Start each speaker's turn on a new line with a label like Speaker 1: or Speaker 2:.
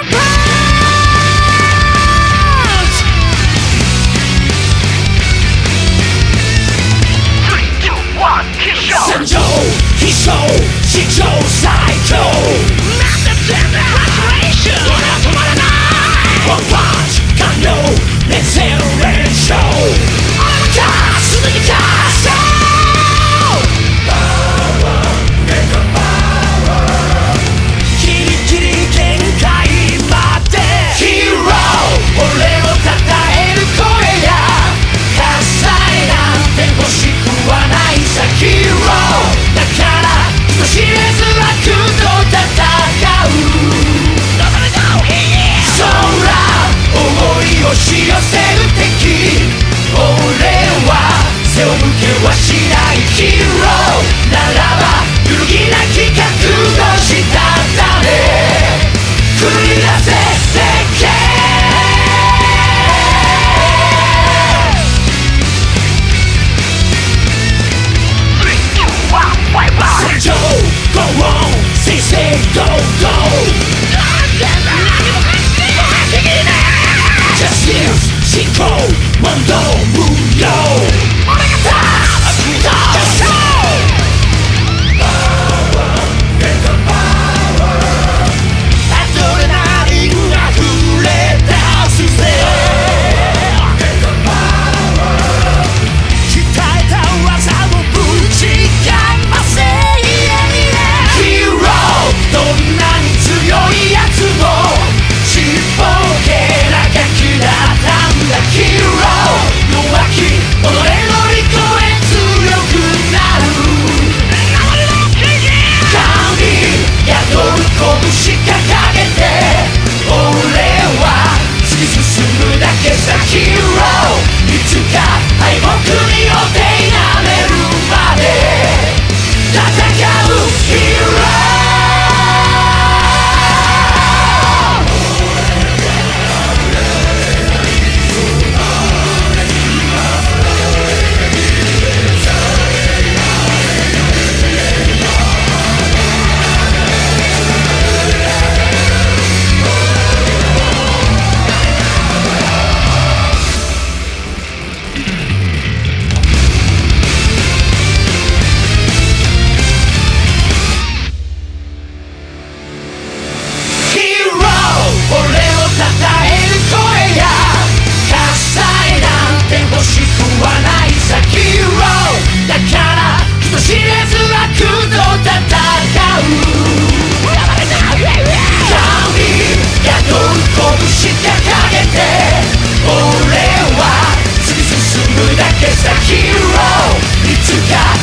Speaker 1: my power. say go, go. Just live, 信仰、問答 is a hero. ザヒーローつか